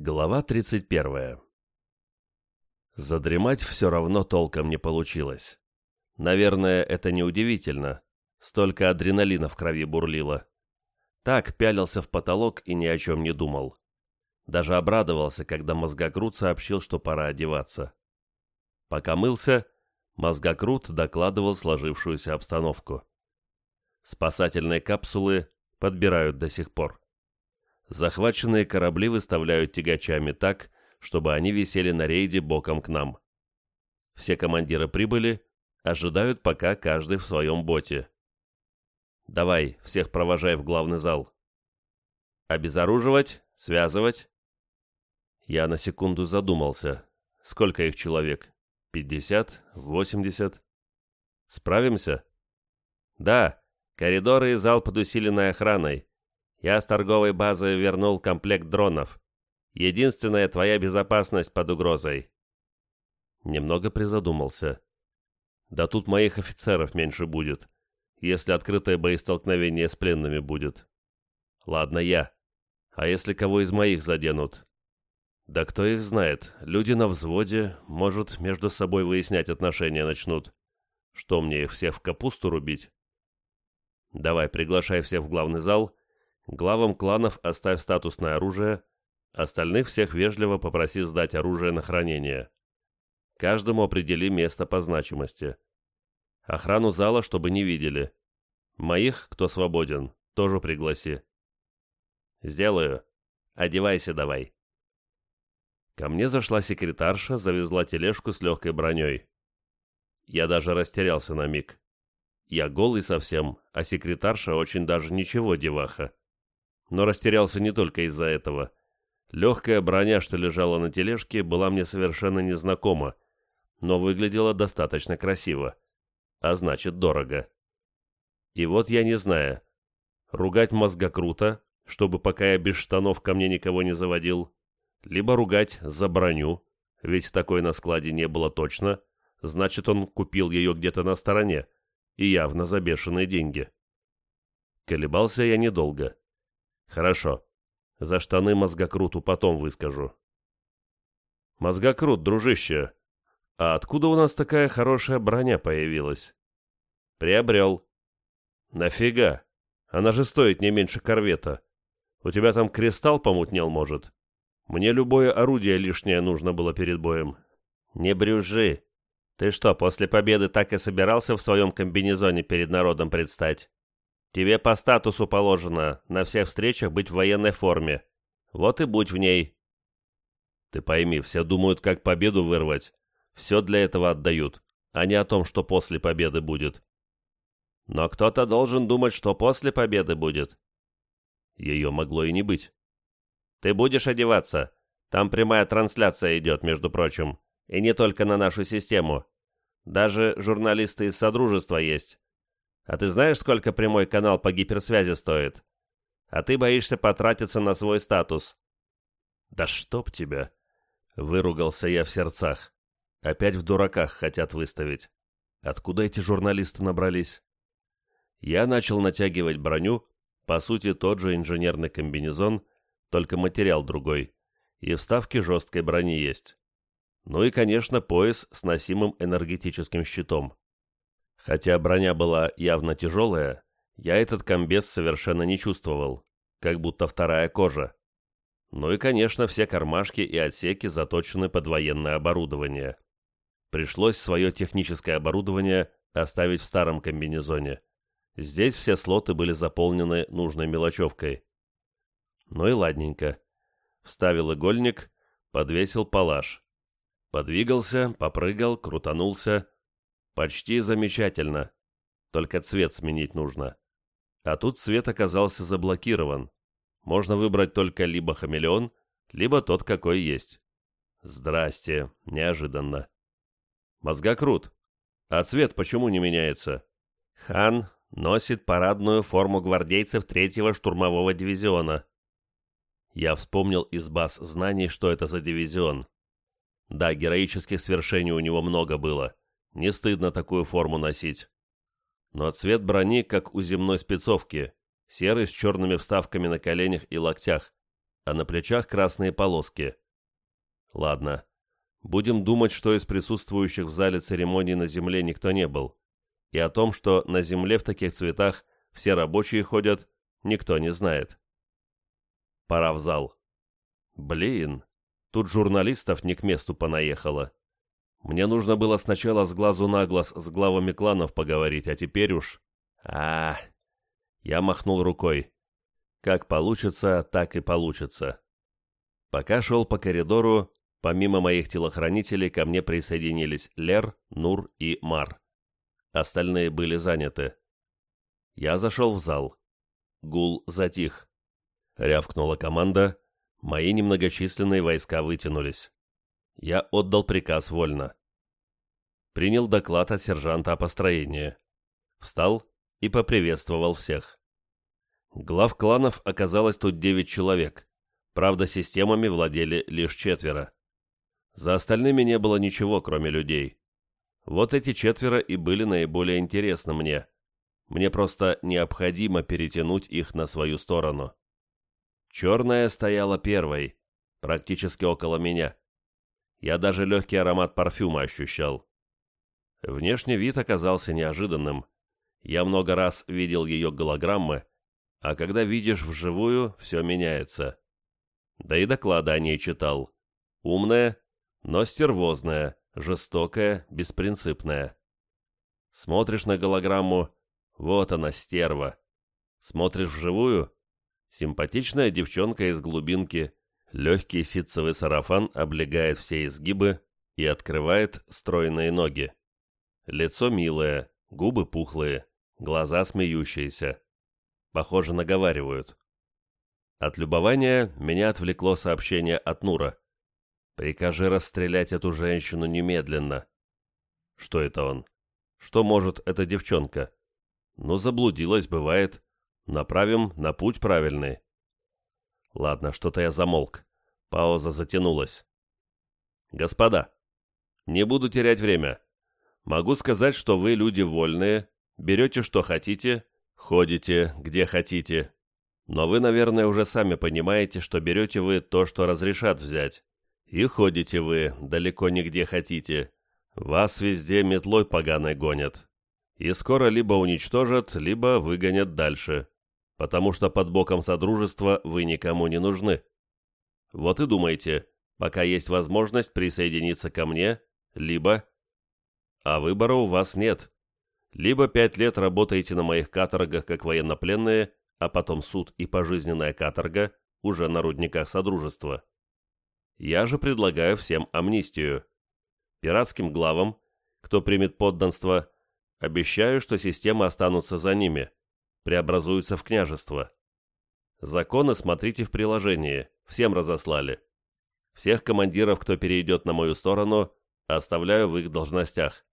Глава 31. Задремать все равно толком не получилось. Наверное, это неудивительно. Столько адреналина в крови бурлило. Так пялился в потолок и ни о чем не думал. Даже обрадовался, когда мозгокрут сообщил, что пора одеваться. Пока мылся, мозгокрут докладывал сложившуюся обстановку. Спасательные капсулы подбирают до сих пор. Захваченные корабли выставляют тягачами так, чтобы они висели на рейде боком к нам. Все командиры прибыли, ожидают, пока каждый в своем боте. Давай, всех провожай в главный зал. Обезоруживать, связывать. Я на секунду задумался. Сколько их человек? Пятьдесят? Восемьдесят? Справимся? Да, коридоры и зал под усиленной охраной. Я с торговой базы вернул комплект дронов. Единственная твоя безопасность под угрозой. Немного призадумался. Да тут моих офицеров меньше будет, если открытое боестолкновение с пленными будет. Ладно, я. А если кого из моих заденут? Да кто их знает, люди на взводе, может, между собой выяснять отношения начнут. Что мне их всех в капусту рубить? Давай, приглашай всех в главный зал Главам кланов оставь статусное оружие, остальных всех вежливо попроси сдать оружие на хранение. Каждому определи место по значимости. Охрану зала, чтобы не видели. Моих, кто свободен, тоже пригласи. Сделаю. Одевайся давай. Ко мне зашла секретарша, завезла тележку с легкой броней. Я даже растерялся на миг. Я голый совсем, а секретарша очень даже ничего, деваха но растерялся не только из-за этого. Легкая броня, что лежала на тележке, была мне совершенно незнакома, но выглядела достаточно красиво, а значит дорого. И вот я не знаю, ругать мозга круто, чтобы пока я без штанов ко мне никого не заводил, либо ругать за броню, ведь такой на складе не было точно, значит он купил ее где-то на стороне, и явно за бешеные деньги. Колебался я недолго. Хорошо. За штаны мозгокруту потом выскажу. Мозгокрут, дружище, а откуда у нас такая хорошая броня появилась? Приобрел. Нафига? Она же стоит не меньше корвета. У тебя там кристалл помутнел, может? Мне любое орудие лишнее нужно было перед боем. Не брюжи. Ты что, после победы так и собирался в своем комбинезоне перед народом предстать? Тебе по статусу положено на всех встречах быть в военной форме. Вот и будь в ней. Ты пойми, все думают, как победу вырвать. Все для этого отдают, а не о том, что после победы будет. Но кто-то должен думать, что после победы будет. Ее могло и не быть. Ты будешь одеваться. Там прямая трансляция идет, между прочим. И не только на нашу систему. Даже журналисты из Содружества есть. А ты знаешь, сколько прямой канал по гиперсвязи стоит? А ты боишься потратиться на свой статус. Да чтоб тебя! Выругался я в сердцах. Опять в дураках хотят выставить. Откуда эти журналисты набрались? Я начал натягивать броню, по сути тот же инженерный комбинезон, только материал другой, и вставки жесткой брони есть. Ну и, конечно, пояс с носимым энергетическим щитом. Хотя броня была явно тяжелая, я этот комбез совершенно не чувствовал, как будто вторая кожа. Ну и, конечно, все кармашки и отсеки заточены под военное оборудование. Пришлось свое техническое оборудование оставить в старом комбинезоне. Здесь все слоты были заполнены нужной мелочевкой. Ну и ладненько. Вставил игольник, подвесил палаш. Подвигался, попрыгал, крутанулся, Почти замечательно. Только цвет сменить нужно. А тут цвет оказался заблокирован. Можно выбрать только либо хамелеон, либо тот, какой есть. Здрасте, неожиданно. Мозга крут. А цвет почему не меняется? Хан носит парадную форму гвардейцев третьего штурмового дивизиона. Я вспомнил из баз знаний, что это за дивизион. Да, героических свершений у него много было. Не стыдно такую форму носить. Но цвет брони, как у земной спецовки, серый с черными вставками на коленях и локтях. а на плечах красные полоски. Ладно, будем думать, что из присутствующих в зале церемонии на земле никто не был. И о том, что на земле в таких цветах все рабочие ходят, никто не знает. Пора в зал. Блин, тут журналистов не к месту понаехало. Мне нужно было сначала с глазу на глаз с главами кланов поговорить, а теперь уж... а, Я махнул рукой. Как получится, так и получится. Пока шел по коридору, помимо моих телохранителей, ко мне присоединились Лер, Нур и Мар. Остальные были заняты. Я зашел в зал. Гул затих. Рявкнула команда. Мои немногочисленные войска вытянулись. Я отдал приказ вольно. Принял доклад от сержанта о построении. Встал и поприветствовал всех. Глав кланов оказалось тут девять человек. Правда, системами владели лишь четверо. За остальными не было ничего, кроме людей. Вот эти четверо и были наиболее интересны мне. Мне просто необходимо перетянуть их на свою сторону. Черная стояла первой, практически около меня. Я даже легкий аромат парфюма ощущал. Внешний вид оказался неожиданным. Я много раз видел ее голограммы, а когда видишь вживую, все меняется. Да и доклады о ней читал. Умная, но стервозная, жестокая, беспринципная. Смотришь на голограмму, вот она, стерва. Смотришь вживую, симпатичная девчонка из глубинки, легкий ситцевый сарафан облегает все изгибы и открывает стройные ноги. Лицо милое, губы пухлые, глаза смеющиеся. Похоже, наговаривают. От любования меня отвлекло сообщение от Нура. «Прикажи расстрелять эту женщину немедленно». Что это он? Что может эта девчонка? Ну, заблудилась, бывает. Направим на путь правильный. Ладно, что-то я замолк. Пауза затянулась. Господа, не буду терять время. Могу сказать, что вы люди вольные, берете что хотите, ходите где хотите. Но вы, наверное, уже сами понимаете, что берете вы то, что разрешат взять. И ходите вы далеко не где хотите. Вас везде метлой поганой гонят и скоро либо уничтожат, либо выгонят дальше, потому что под боком Содружества вы никому не нужны. Вот и думайте, пока есть возможность присоединиться ко мне, либо... А выбора у вас нет. Либо пять лет работаете на моих каторгах как военнопленные, а потом суд и пожизненная каторга уже на рудниках Содружества. Я же предлагаю всем амнистию. Пиратским главам, кто примет подданство, Обещаю, что системы останутся за ними, преобразуются в княжество. Законы смотрите в приложении, всем разослали. Всех командиров, кто перейдет на мою сторону, оставляю в их должностях.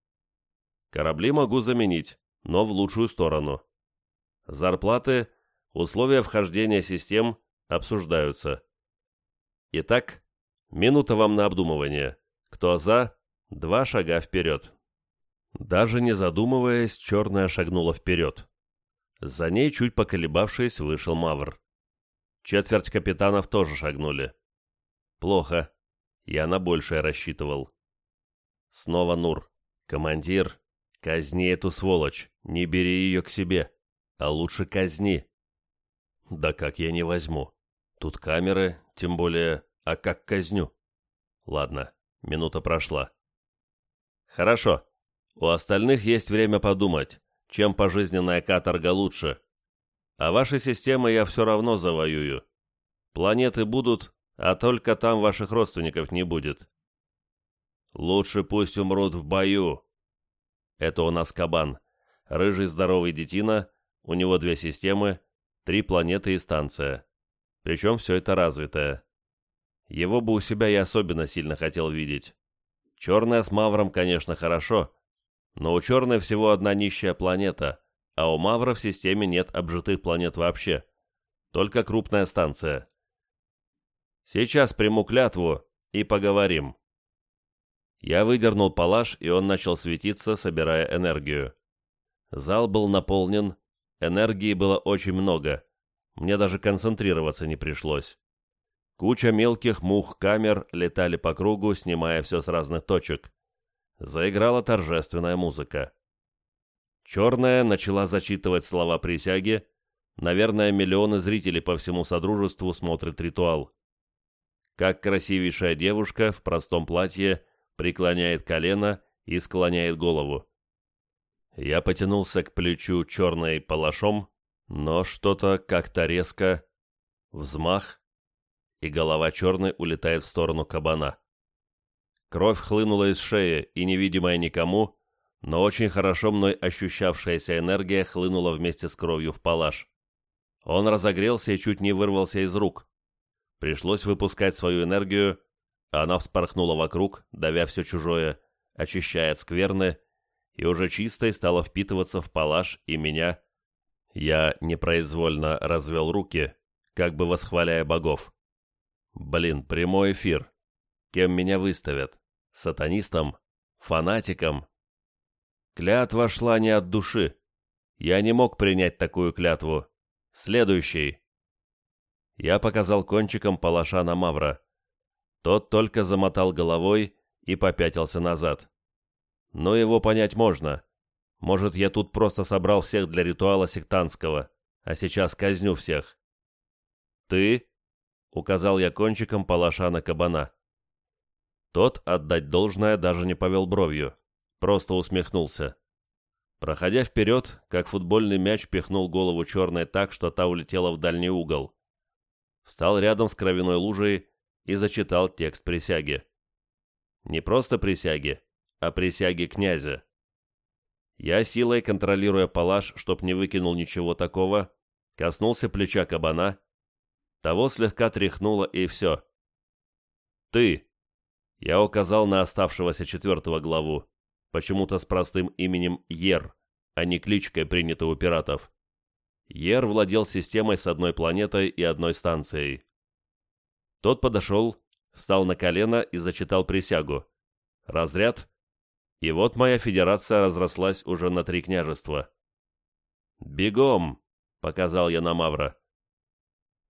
Корабли могу заменить, но в лучшую сторону. Зарплаты, условия вхождения систем обсуждаются. Итак, минута вам на обдумывание. Кто за, два шага вперед. Даже не задумываясь, черная шагнула вперед. За ней, чуть поколебавшись, вышел Мавр. Четверть капитанов тоже шагнули. Плохо. Я на большее рассчитывал. Снова Нур. Командир, казни эту сволочь, не бери ее к себе, а лучше казни. Да как я не возьму? Тут камеры, тем более, а как казню? Ладно, минута прошла. Хорошо. У остальных есть время подумать, чем пожизненная каторга лучше. А ваши системы я все равно завоюю. Планеты будут, а только там ваших родственников не будет. Лучше пусть умрут в бою. Это у нас кабан. Рыжий здоровый детина, у него две системы, три планеты и станция. Причем все это развитое. Его бы у себя я особенно сильно хотел видеть. Черная с Мавром, конечно, хорошо, но у Черной всего одна нищая планета, а у Мавра в системе нет обжитых планет вообще. Только крупная станция. Сейчас приму клятву и поговорим. Я выдернул палаш, и он начал светиться, собирая энергию. Зал был наполнен, энергии было очень много. Мне даже концентрироваться не пришлось. Куча мелких мух-камер летали по кругу, снимая все с разных точек. Заиграла торжественная музыка. Черная начала зачитывать слова присяги. Наверное, миллионы зрителей по всему Содружеству смотрят ритуал. Как красивейшая девушка в простом платье преклоняет колено и склоняет голову. Я потянулся к плечу черной палашом, но что-то как-то резко... Взмах, и голова черной улетает в сторону кабана. Кровь хлынула из шеи, и невидимая никому, но очень хорошо мной ощущавшаяся энергия хлынула вместе с кровью в палаш. Он разогрелся и чуть не вырвался из рук. Пришлось выпускать свою энергию, а она вспорхнула вокруг, давя все чужое, очищая от скверны, и уже чистой стала впитываться в палаш и меня. Я непроизвольно развел руки, как бы восхваляя богов. Блин, прямой эфир. Кем меня выставят? Сатанистом? Фанатиком? Клятва шла не от души. Я не мог принять такую клятву. Следующий. Я показал кончиком палаша на Мавра. Тот только замотал головой и попятился назад. Но его понять можно. Может, я тут просто собрал всех для ритуала сектантского, а сейчас казню всех. «Ты?» — указал я кончиком палаша на кабана. Тот, отдать должное, даже не повел бровью, просто усмехнулся. Проходя вперед, как футбольный мяч пихнул голову черной так, что та улетела в дальний угол. Встал рядом с кровяной лужей и зачитал текст присяги. Не просто присяги, а присяги князя. Я силой, контролируя палаш, чтоб не выкинул ничего такого, коснулся плеча кабана, того слегка тряхнуло и все. «Ты!» Я указал на оставшегося четвертого главу, почему-то с простым именем Ер, а не кличкой, принятой у пиратов. Ер владел системой с одной планетой и одной станцией. Тот подошел, встал на колено и зачитал присягу. Разряд. И вот моя федерация разрослась уже на три княжества. «Бегом!» — показал я на Мавра.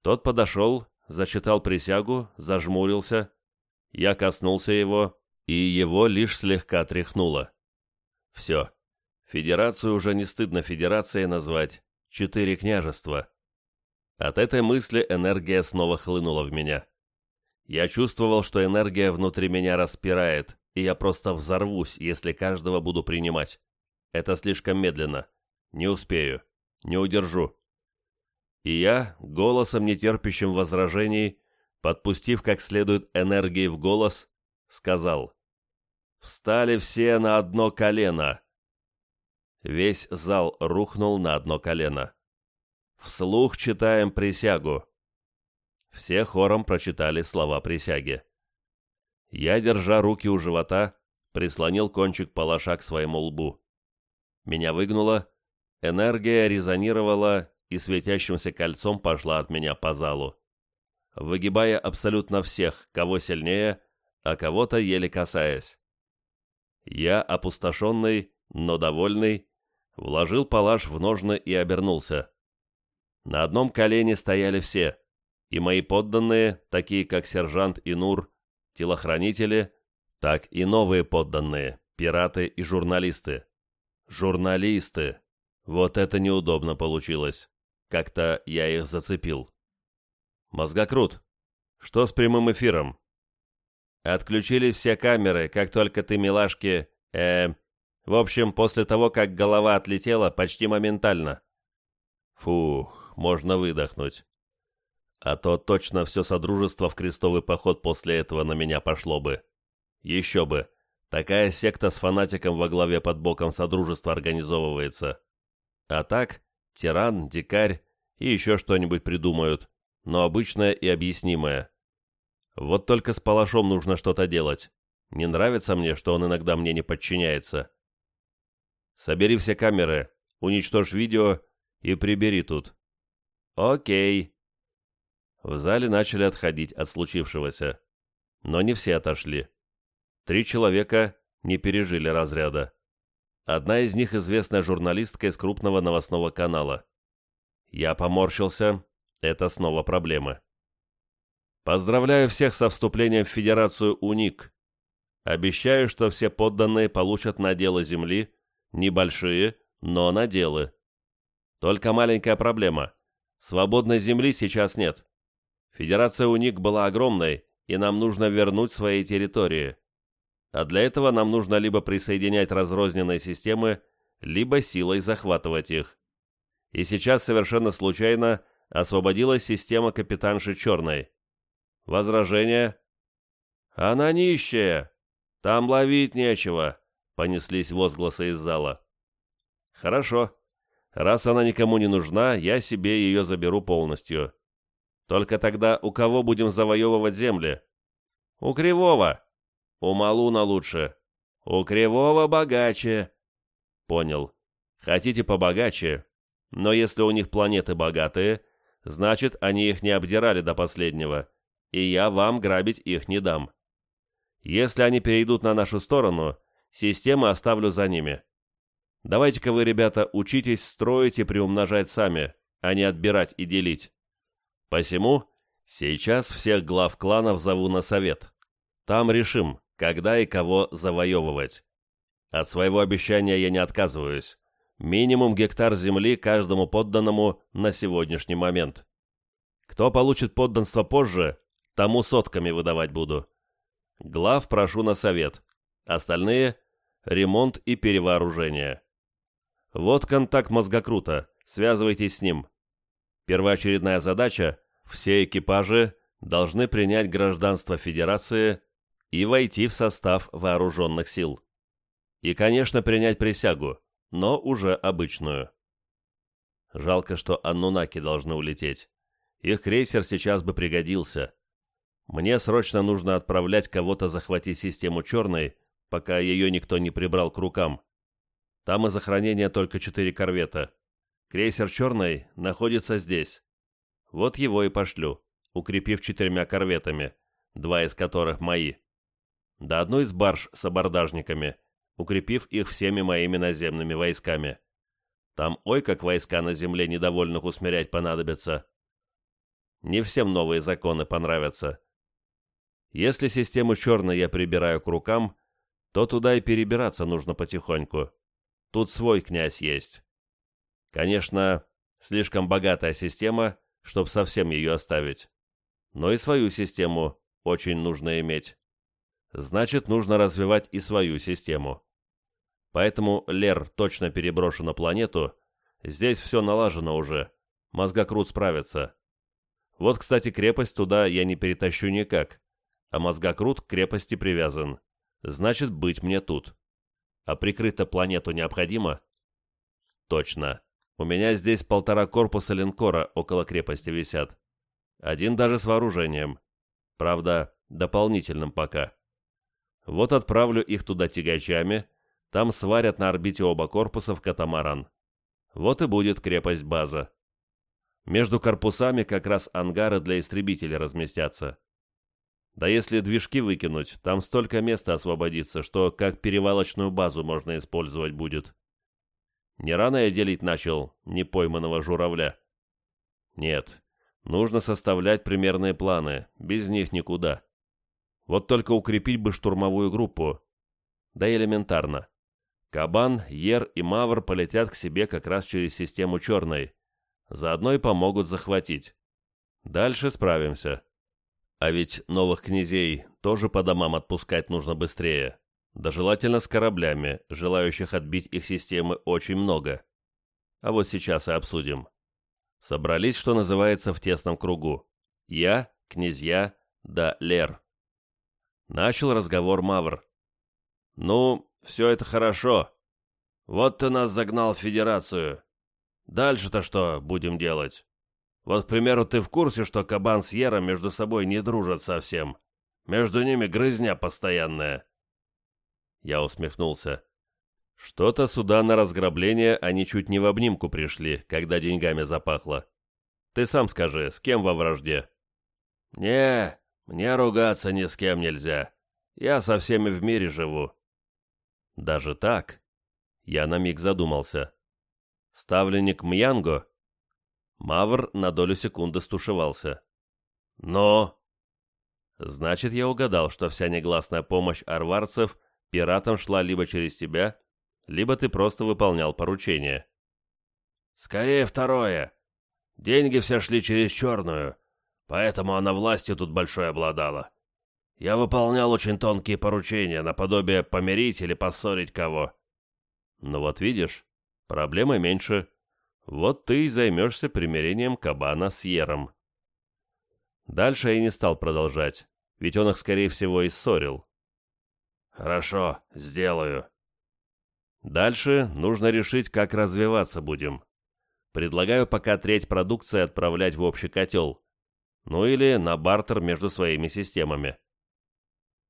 Тот подошел, зачитал присягу, зажмурился. Я коснулся его, и его лишь слегка тряхнуло. Все. Федерацию уже не стыдно федерацией назвать. Четыре княжества. От этой мысли энергия снова хлынула в меня. Я чувствовал, что энергия внутри меня распирает, и я просто взорвусь, если каждого буду принимать. Это слишком медленно. Не успею. Не удержу. И я, голосом нетерпящим возражений, подпустив как следует энергии в голос, сказал «Встали все на одно колено!» Весь зал рухнул на одно колено. Вслух читаем присягу. Все хором прочитали слова присяги. Я, держа руки у живота, прислонил кончик палаша к своему лбу. Меня выгнуло, энергия резонировала и светящимся кольцом пошла от меня по залу, выгибая абсолютно всех, кого сильнее, а кого-то еле касаясь. Я, опустошенный, но довольный, вложил палаш в ножны и обернулся. На одном колене стояли все, и мои подданные, такие как сержант и Нур, телохранители, так и новые подданные, пираты и журналисты. Журналисты! Вот это неудобно получилось. Как-то я их зацепил. Мозгокрут, что с прямым эфиром? Отключили все камеры, как только ты, милашки, э, в общем, после того, как голова отлетела, почти моментально. Фух, можно выдохнуть. А то точно все содружество в крестовый поход после этого на меня пошло бы. Еще бы. Такая секта с фанатиком во главе под боком содружества организовывается. А так, тиран, дикарь и еще что-нибудь придумают, но обычное и объяснимое. Вот только с Палашом нужно что-то делать. Не нравится мне, что он иногда мне не подчиняется. Собери все камеры, уничтожь видео и прибери тут. Окей. В зале начали отходить от случившегося. Но не все отошли. Три человека не пережили разряда. Одна из них известная журналистка из крупного новостного канала. Я поморщился. Это снова проблемы. Поздравляю всех со вступлением в Федерацию УНИК. Обещаю, что все подданные получат наделы земли, небольшие, но наделы. Только маленькая проблема. Свободной земли сейчас нет. Федерация УНИК была огромной, и нам нужно вернуть свои территории. А для этого нам нужно либо присоединять разрозненные системы, либо силой захватывать их. И сейчас совершенно случайно освободилась система капитанши Черной. Возражение? Она нищая. Там ловить нечего, понеслись возгласы из зала. Хорошо. Раз она никому не нужна, я себе ее заберу полностью. Только тогда у кого будем завоевывать земли? У Кривого. У Малуна лучше. У Кривого богаче. Понял. Хотите побогаче? Но если у них планеты богатые, значит, они их не обдирали до последнего и я вам грабить их не дам. Если они перейдут на нашу сторону, системы оставлю за ними. Давайте-ка вы, ребята, учитесь строить и приумножать сами, а не отбирать и делить. Посему сейчас всех глав кланов зову на совет. Там решим, когда и кого завоевывать. От своего обещания я не отказываюсь. Минимум гектар земли каждому подданному на сегодняшний момент. Кто получит подданство позже, Тому сотками выдавать буду. Глав прошу на совет. Остальные — ремонт и перевооружение. Вот контакт мозгокрута. Связывайтесь с ним. Первоочередная задача — все экипажи должны принять гражданство Федерации и войти в состав вооруженных сил. И, конечно, принять присягу, но уже обычную. Жалко, что аннунаки должны улететь. Их крейсер сейчас бы пригодился. Мне срочно нужно отправлять кого-то захватить систему черной, пока ее никто не прибрал к рукам. Там из охранения только четыре корвета. Крейсер «Черный» находится здесь. Вот его и пошлю, укрепив четырьмя корветами, два из которых мои. Да одной из барж с абордажниками, укрепив их всеми моими наземными войсками. Там ой как войска на земле недовольных усмирять понадобятся. Не всем новые законы понравятся. Если систему черной я прибираю к рукам, то туда и перебираться нужно потихоньку. Тут свой князь есть. Конечно, слишком богатая система, чтобы совсем ее оставить. Но и свою систему очень нужно иметь. Значит, нужно развивать и свою систему. Поэтому Лер точно переброшу на планету. Здесь все налажено уже. Мозгокрут справится. Вот, кстати, крепость туда я не перетащу никак а мозгокрут к крепости привязан. Значит, быть мне тут. А прикрыто планету необходимо? Точно. У меня здесь полтора корпуса линкора около крепости висят. Один даже с вооружением. Правда, дополнительным пока. Вот отправлю их туда тягачами, там сварят на орбите оба корпуса в катамаран. Вот и будет крепость-база. Между корпусами как раз ангары для истребителей разместятся. Да если движки выкинуть, там столько места освободится, что как перевалочную базу можно использовать будет. Не рано я делить начал непойманного журавля. Нет, нужно составлять примерные планы, без них никуда. Вот только укрепить бы штурмовую группу. Да элементарно. Кабан, Ер и Мавр полетят к себе как раз через систему черной. Заодно и помогут захватить. Дальше справимся. А ведь новых князей тоже по домам отпускать нужно быстрее. Да желательно с кораблями, желающих отбить их системы очень много. А вот сейчас и обсудим. Собрались, что называется, в тесном кругу. Я, князья, да Лер. Начал разговор Мавр. «Ну, все это хорошо. Вот ты нас загнал в Федерацию. Дальше-то что будем делать?» Вот, к примеру, ты в курсе, что Кабан с Ером между собой не дружат совсем? Между ними грызня постоянная». Я усмехнулся. Что-то сюда на разграбление они чуть не в обнимку пришли, когда деньгами запахло. Ты сам скажи, с кем во вражде? Не, мне ругаться ни с кем нельзя. Я со всеми в мире живу. Даже так? Я на миг задумался. Ставленник Мьянго? Мавр на долю секунды стушевался. «Но? Значит, я угадал, что вся негласная помощь арварцев пиратам шла либо через тебя, либо ты просто выполнял поручение. Скорее второе. Деньги все шли через черную, поэтому она властью тут большой обладала. Я выполнял очень тонкие поручения, наподобие помирить или поссорить кого. Ну вот видишь, проблемы меньше. Вот ты и займешься примирением кабана с Ером. Дальше я не стал продолжать, ведь он их, скорее всего, и ссорил. «Хорошо, сделаю». Дальше нужно решить, как развиваться будем. Предлагаю пока треть продукции отправлять в общий котел. Ну или на бартер между своими системами.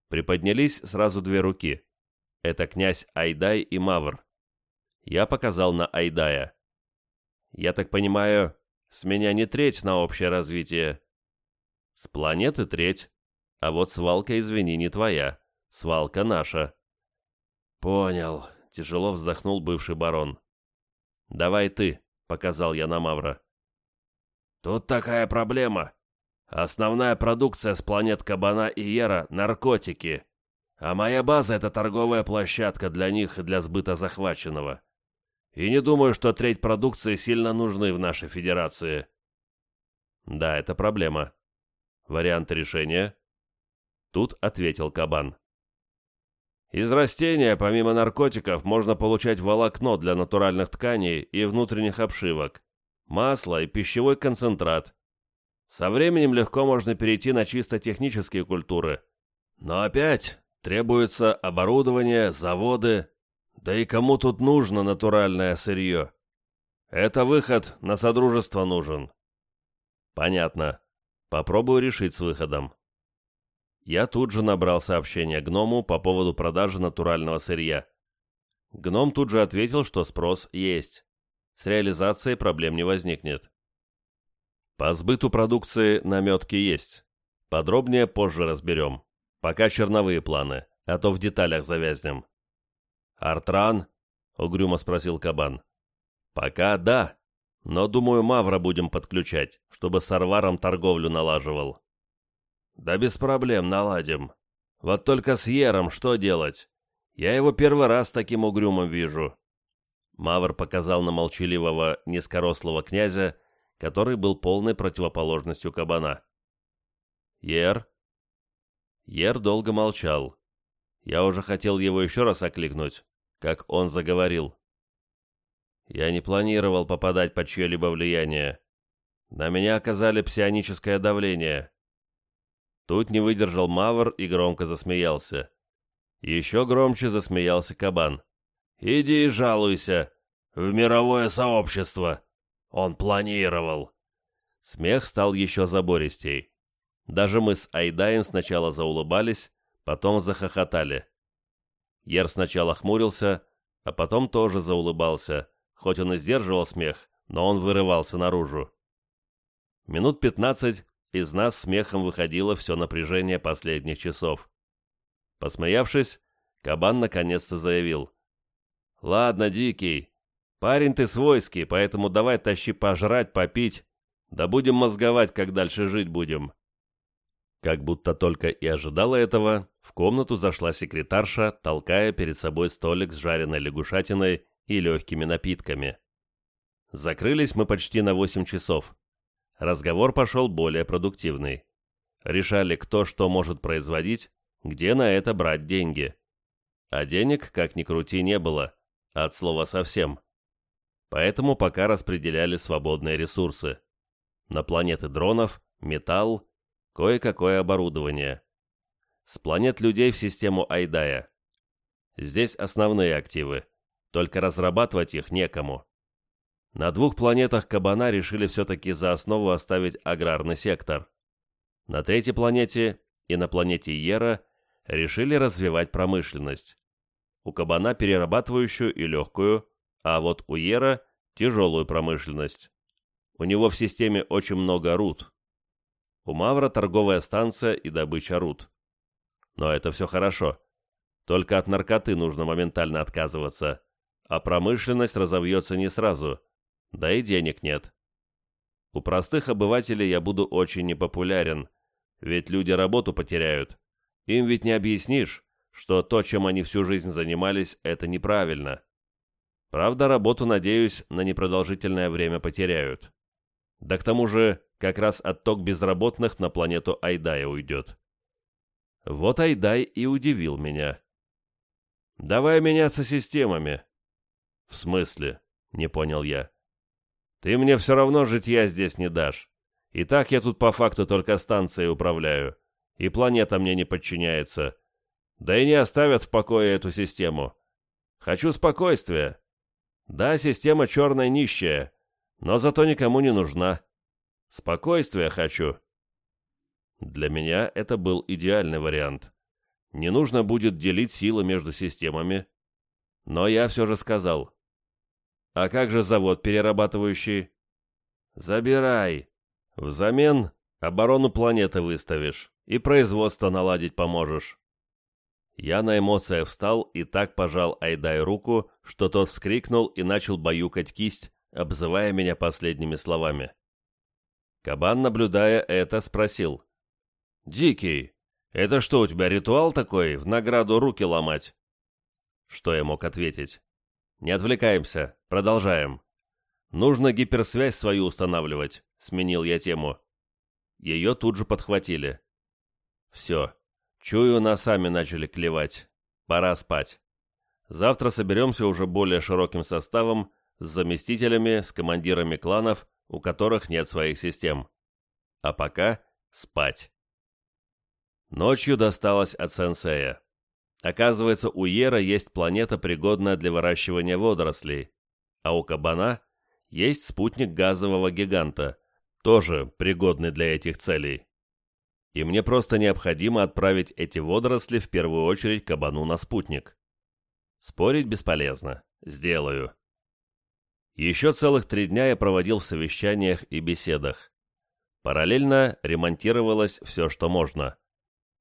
Приподнялись сразу две руки. Это князь Айдай и Мавр. Я показал на Айдая. Я так понимаю, с меня не треть на общее развитие. С планеты треть. А вот свалка, извини, не твоя. Свалка наша. Понял. Тяжело вздохнул бывший барон. Давай ты, показал я на Мавра. Тут такая проблема. Основная продукция с планет Кабана и Ера — наркотики. А моя база — это торговая площадка для них и для сбыта захваченного. И не думаю, что треть продукции сильно нужны в нашей федерации. Да, это проблема. Вариант решения? Тут ответил Кабан. Из растения, помимо наркотиков, можно получать волокно для натуральных тканей и внутренних обшивок, масло и пищевой концентрат. Со временем легко можно перейти на чисто технические культуры. Но опять требуется оборудование, заводы, да и кому тут нужно натуральное сырье? Это выход на содружество нужен. Понятно. Попробую решить с выходом. Я тут же набрал сообщение гному по поводу продажи натурального сырья. Гном тут же ответил, что спрос есть. С реализацией проблем не возникнет. По сбыту продукции наметки есть. Подробнее позже разберем. Пока черновые планы, а то в деталях завязнем. «Артран?» — угрюмо спросил Кабан. «Пока да, но, думаю, Мавра будем подключать, чтобы с Арваром торговлю налаживал». «Да без проблем, наладим. Вот только с Ером что делать? Я его первый раз таким угрюмым вижу». Мавр показал на молчаливого, низкорослого князя, который был полной противоположностью кабана. «Ер?» Ер долго молчал. Я уже хотел его еще раз окликнуть, как он заговорил. Я не планировал попадать под чье-либо влияние. На меня оказали псионическое давление. Тут не выдержал Мавр и громко засмеялся. Еще громче засмеялся Кабан. «Иди и жалуйся. В мировое сообщество. Он планировал». Смех стал еще забористей. Даже мы с Айдаем сначала заулыбались, потом захохотали. Ер сначала хмурился, а потом тоже заулыбался, хоть он и сдерживал смех, но он вырывался наружу. Минут пятнадцать из нас смехом выходило все напряжение последних часов. Посмеявшись, кабан наконец-то заявил. «Ладно, Дикий, парень ты свойский, поэтому давай тащи пожрать, попить, да будем мозговать, как дальше жить будем». Как будто только и ожидала этого, в комнату зашла секретарша, толкая перед собой столик с жареной лягушатиной и легкими напитками. Закрылись мы почти на 8 часов. Разговор пошел более продуктивный. Решали, кто что может производить, где на это брать деньги. А денег, как ни крути, не было, от слова совсем. Поэтому пока распределяли свободные ресурсы. На планеты дронов, металл, кое-какое оборудование. С планет людей в систему Айдая. Здесь основные активы, только разрабатывать их некому. На двух планетах Кабана решили все-таки за основу оставить аграрный сектор. На третьей планете и на планете Ера решили развивать промышленность. У Кабана перерабатывающую и легкую, а вот у Ера тяжелую промышленность. У него в системе очень много руд, у Мавра торговая станция и добыча руд. Но это все хорошо. Только от наркоты нужно моментально отказываться. А промышленность разовьется не сразу. Да и денег нет. У простых обывателей я буду очень непопулярен. ведь люди работу потеряют. Им ведь не объяснишь, что то, чем они всю жизнь занимались, это неправильно. Правда, работу, надеюсь, на непродолжительное время потеряют. Да к тому же, как раз отток безработных на планету Айдая уйдет. Вот Айдай и удивил меня. «Давай меняться системами». «В смысле?» — не понял я. «Ты мне все равно житья здесь не дашь. И так я тут по факту только станцией управляю, и планета мне не подчиняется. Да и не оставят в покое эту систему. Хочу спокойствия. Да, система черная нищая, но зато никому не нужна. Спокойствия хочу». Для меня это был идеальный вариант. Не нужно будет делить силы между системами. Но я все же сказал. А как же завод перерабатывающий? Забирай. Взамен оборону планеты выставишь и производство наладить поможешь. Я на эмоциях встал и так пожал Айдай руку, что тот вскрикнул и начал баюкать кисть, обзывая меня последними словами. Кабан, наблюдая это, спросил. «Дикий, это что, у тебя ритуал такой, в награду руки ломать?» Что я мог ответить? «Не отвлекаемся, продолжаем. Нужно гиперсвязь свою устанавливать», — сменил я тему. Ее тут же подхватили. «Все, чую, носами начали клевать. Пора спать. Завтра соберемся уже более широким составом, с заместителями, с командирами кланов, у которых нет своих систем. А пока спать». Ночью досталось от сенсея. Оказывается, у Ера есть планета, пригодная для выращивания водорослей, а у Кабана есть спутник газового гиганта, тоже пригодный для этих целей. И мне просто необходимо отправить эти водоросли в первую очередь Кабану на спутник. Спорить бесполезно. Сделаю. Еще целых три дня я проводил в совещаниях и беседах. Параллельно ремонтировалось все, что можно.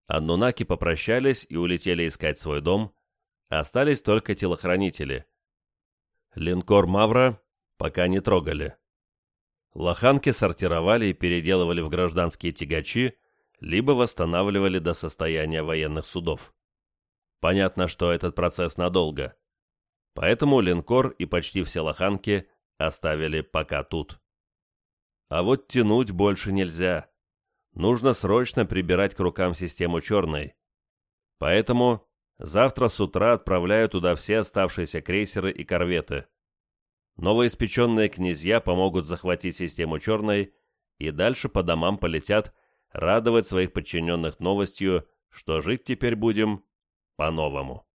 Аннунаки попрощались и улетели искать свой дом, остались только телохранители. Линкор «Мавра» пока не трогали. Лоханки сортировали и переделывали в гражданские тягачи, либо восстанавливали до состояния военных судов. Понятно, что этот процесс надолго. Поэтому линкор и почти все лоханки оставили пока тут. А вот тянуть больше нельзя. Нужно срочно прибирать к рукам систему черной. Поэтому завтра с утра отправляю туда все оставшиеся крейсеры и корветы. Новоиспеченные князья помогут захватить систему черной и дальше по домам полетят радовать своих подчиненных новостью, что жить теперь будем по-новому.